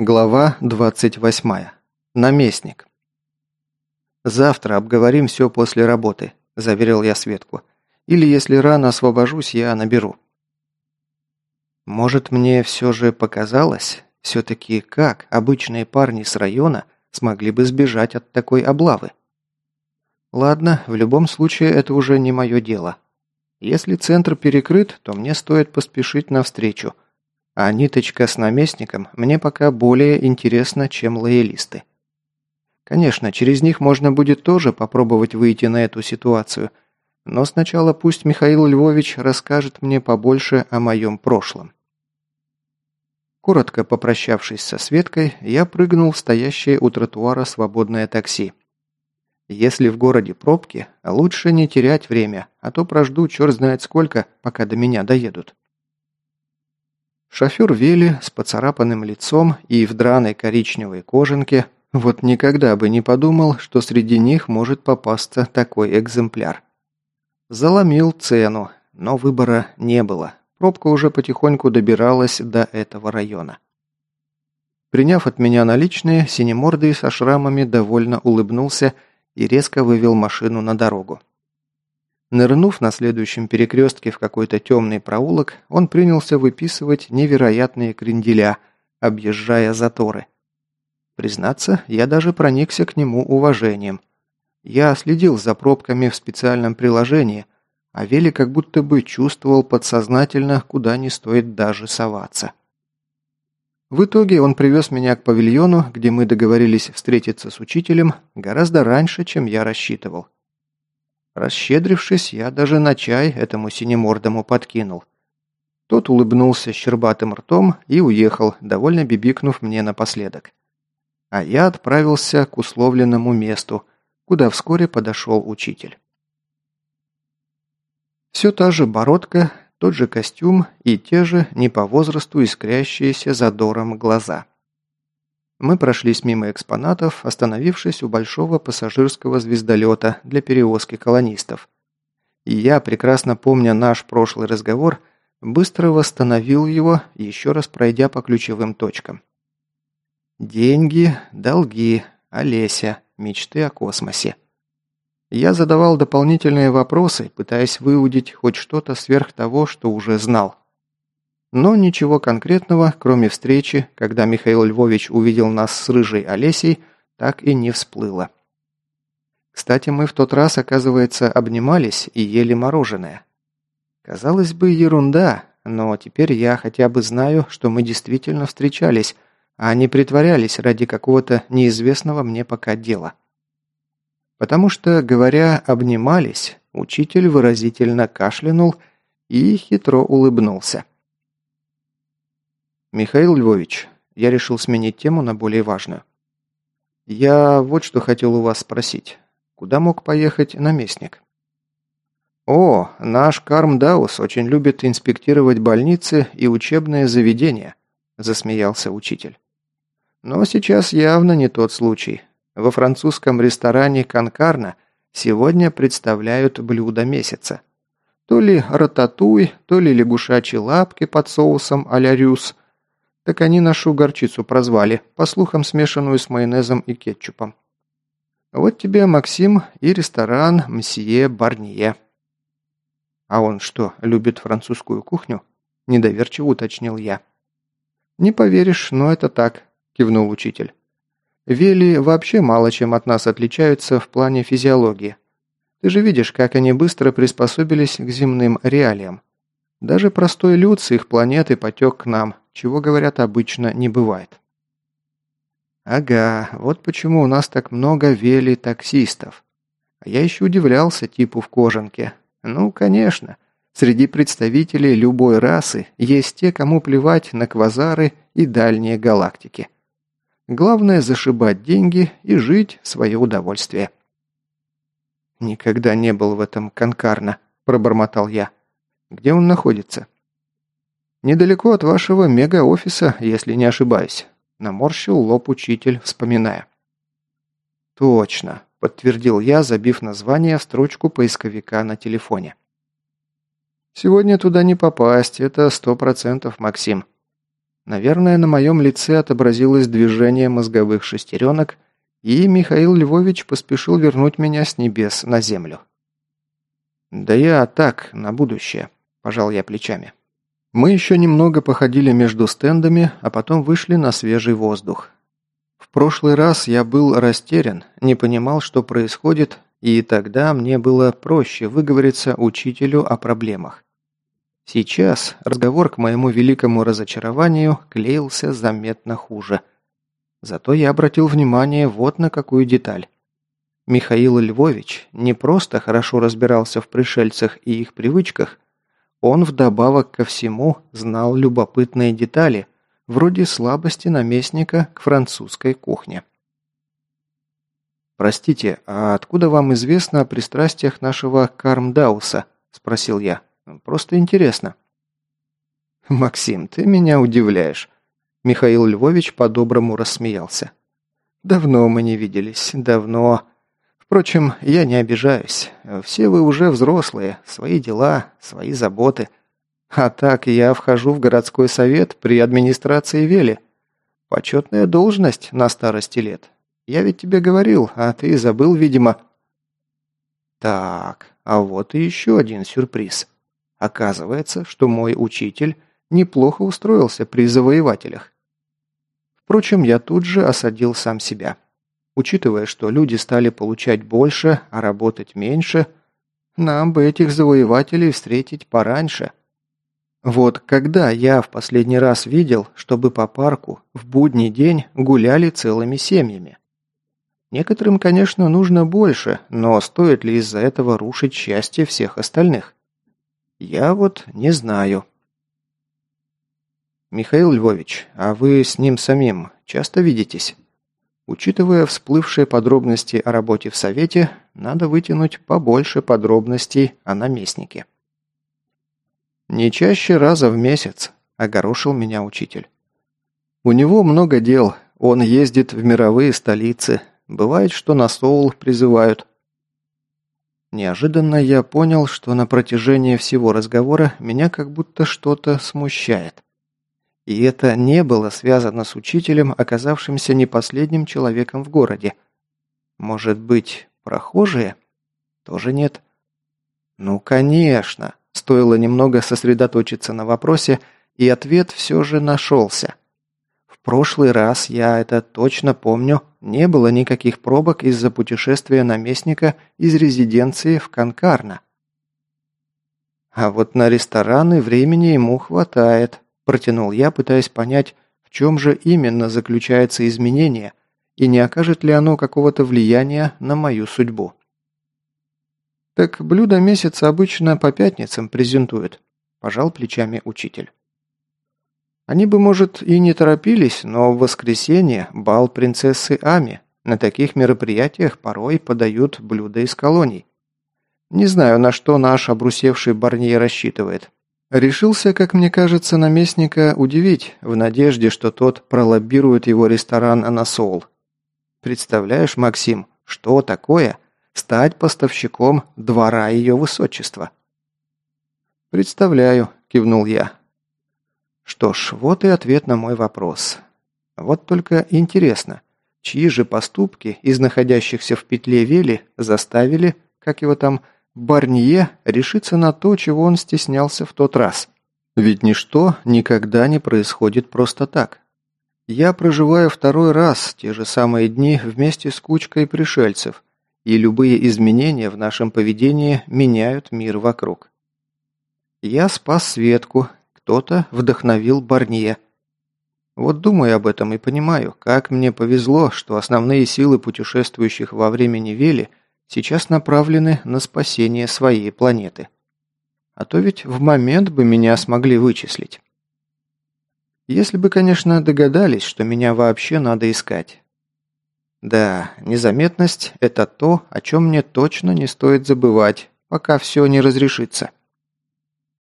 Глава 28. Наместник. «Завтра обговорим все после работы», – заверил я Светку. «Или если рано освобожусь, я наберу». Может, мне все же показалось? Все-таки как обычные парни с района смогли бы сбежать от такой облавы? Ладно, в любом случае это уже не мое дело. Если центр перекрыт, то мне стоит поспешить навстречу – а ниточка с наместником мне пока более интересна, чем лоялисты. Конечно, через них можно будет тоже попробовать выйти на эту ситуацию, но сначала пусть Михаил Львович расскажет мне побольше о моем прошлом. Коротко попрощавшись со Светкой, я прыгнул в стоящее у тротуара свободное такси. Если в городе пробки, лучше не терять время, а то прожду черт знает сколько, пока до меня доедут. Шофер Вели с поцарапанным лицом и в драной коричневой кожанке вот никогда бы не подумал, что среди них может попасться такой экземпляр. Заломил цену, но выбора не было. Пробка уже потихоньку добиралась до этого района. Приняв от меня наличные, синемордый со шрамами довольно улыбнулся и резко вывел машину на дорогу. Нырнув на следующем перекрестке в какой-то темный проулок, он принялся выписывать невероятные кренделя, объезжая заторы. Признаться, я даже проникся к нему уважением. Я следил за пробками в специальном приложении, а Вели как будто бы чувствовал подсознательно, куда не стоит даже соваться. В итоге он привез меня к павильону, где мы договорились встретиться с учителем гораздо раньше, чем я рассчитывал. Расщедрившись, я даже на чай этому синемордому подкинул. Тот улыбнулся щербатым ртом и уехал, довольно бибикнув мне напоследок. А я отправился к условленному месту, куда вскоре подошел учитель. Все та же бородка, тот же костюм и те же не по возрасту искрящиеся задором глаза. Мы прошлись мимо экспонатов, остановившись у большого пассажирского звездолета для перевозки колонистов. И я, прекрасно помня наш прошлый разговор, быстро восстановил его, еще раз пройдя по ключевым точкам. Деньги, долги, Олеся, мечты о космосе. Я задавал дополнительные вопросы, пытаясь выудить хоть что-то сверх того, что уже знал. Но ничего конкретного, кроме встречи, когда Михаил Львович увидел нас с рыжей Олесей, так и не всплыло. Кстати, мы в тот раз, оказывается, обнимались и ели мороженое. Казалось бы, ерунда, но теперь я хотя бы знаю, что мы действительно встречались, а не притворялись ради какого-то неизвестного мне пока дела. Потому что, говоря «обнимались», учитель выразительно кашлянул и хитро улыбнулся. «Михаил Львович, я решил сменить тему на более важную. Я вот что хотел у вас спросить. Куда мог поехать наместник?» «О, наш Карм Даус очень любит инспектировать больницы и учебные заведения», засмеялся учитель. «Но сейчас явно не тот случай. Во французском ресторане «Конкарна» сегодня представляют блюдо месяца. То ли рататуй, то ли лягушачьи лапки под соусом а-ля так они нашу горчицу прозвали, по слухам смешанную с майонезом и кетчупом. Вот тебе, Максим, и ресторан «Мсье Барнье». «А он что, любит французскую кухню?» – недоверчиво уточнил я. «Не поверишь, но это так», – кивнул учитель. «Вели вообще мало чем от нас отличаются в плане физиологии. Ты же видишь, как они быстро приспособились к земным реалиям. Даже простой люд с их планеты потек к нам, чего, говорят, обычно не бывает. Ага, вот почему у нас так много вели-таксистов. А я еще удивлялся типу в кожанке. Ну, конечно, среди представителей любой расы есть те, кому плевать на квазары и дальние галактики. Главное зашибать деньги и жить свое удовольствие. «Никогда не был в этом конкарно», – пробормотал я. «Где он находится?» «Недалеко от вашего мега-офиса, если не ошибаюсь», – наморщил лоб учитель, вспоминая. «Точно», – подтвердил я, забив название в строчку поисковика на телефоне. «Сегодня туда не попасть, это сто процентов, Максим». Наверное, на моем лице отобразилось движение мозговых шестеренок, и Михаил Львович поспешил вернуть меня с небес на землю. «Да я так, на будущее», – пожал я плечами. Мы еще немного походили между стендами, а потом вышли на свежий воздух. В прошлый раз я был растерян, не понимал, что происходит, и тогда мне было проще выговориться учителю о проблемах. Сейчас разговор к моему великому разочарованию клеился заметно хуже. Зато я обратил внимание вот на какую деталь. Михаил Львович не просто хорошо разбирался в пришельцах и их привычках, он вдобавок ко всему знал любопытные детали, вроде слабости наместника к французской кухне. «Простите, а откуда вам известно о пристрастиях нашего Кармдауса?» – спросил я. Просто интересно». «Максим, ты меня удивляешь». Михаил Львович по-доброму рассмеялся. «Давно мы не виделись, давно. Впрочем, я не обижаюсь. Все вы уже взрослые, свои дела, свои заботы. А так я вхожу в городской совет при администрации Вели. Почетная должность на старости лет. Я ведь тебе говорил, а ты забыл, видимо». Так, а вот и еще один сюрприз. Оказывается, что мой учитель неплохо устроился при завоевателях. Впрочем, я тут же осадил сам себя. Учитывая, что люди стали получать больше, а работать меньше, нам бы этих завоевателей встретить пораньше. Вот когда я в последний раз видел, чтобы по парку в будний день гуляли целыми семьями? Некоторым, конечно, нужно больше, но стоит ли из-за этого рушить счастье всех остальных? Я вот не знаю. Михаил Львович, а вы с ним самим часто видитесь? Учитывая всплывшие подробности о работе в Совете, надо вытянуть побольше подробностей о наместнике. «Не чаще раза в месяц», – огорошил меня учитель. «У него много дел, он ездит в мировые столицы, бывает, что на Соул призывают. Неожиданно я понял, что на протяжении всего разговора меня как будто что-то смущает. И это не было связано с учителем, оказавшимся не последним человеком в городе. Может быть, прохожие? Тоже нет. Ну, конечно. Стоило немного сосредоточиться на вопросе, и ответ все же нашелся. В прошлый раз, я это точно помню, не было никаких пробок из-за путешествия наместника из резиденции в Конкарно. А вот на рестораны времени ему хватает, протянул я, пытаясь понять, в чем же именно заключается изменение и не окажет ли оно какого-то влияния на мою судьбу. Так блюдо месяца обычно по пятницам презентуют, пожал плечами учитель. Они бы, может, и не торопились, но в воскресенье бал принцессы Ами. На таких мероприятиях порой подают блюда из колоний. Не знаю, на что наш обрусевший Барней рассчитывает. Решился, как мне кажется, наместника удивить, в надежде, что тот пролоббирует его ресторан Анасол. Представляешь, Максим, что такое стать поставщиком двора ее высочества? «Представляю», – кивнул я. Что ж, вот и ответ на мой вопрос. Вот только интересно, чьи же поступки из находящихся в петле Вели заставили, как его там, Барнье решиться на то, чего он стеснялся в тот раз? Ведь ничто никогда не происходит просто так. Я проживаю второй раз те же самые дни вместе с кучкой пришельцев, и любые изменения в нашем поведении меняют мир вокруг. Я спас Светку, кто-то вдохновил Барнье. Вот думаю об этом и понимаю, как мне повезло, что основные силы путешествующих во времени Вели сейчас направлены на спасение своей планеты. А то ведь в момент бы меня смогли вычислить. Если бы, конечно, догадались, что меня вообще надо искать. Да, незаметность – это то, о чем мне точно не стоит забывать, пока все не разрешится.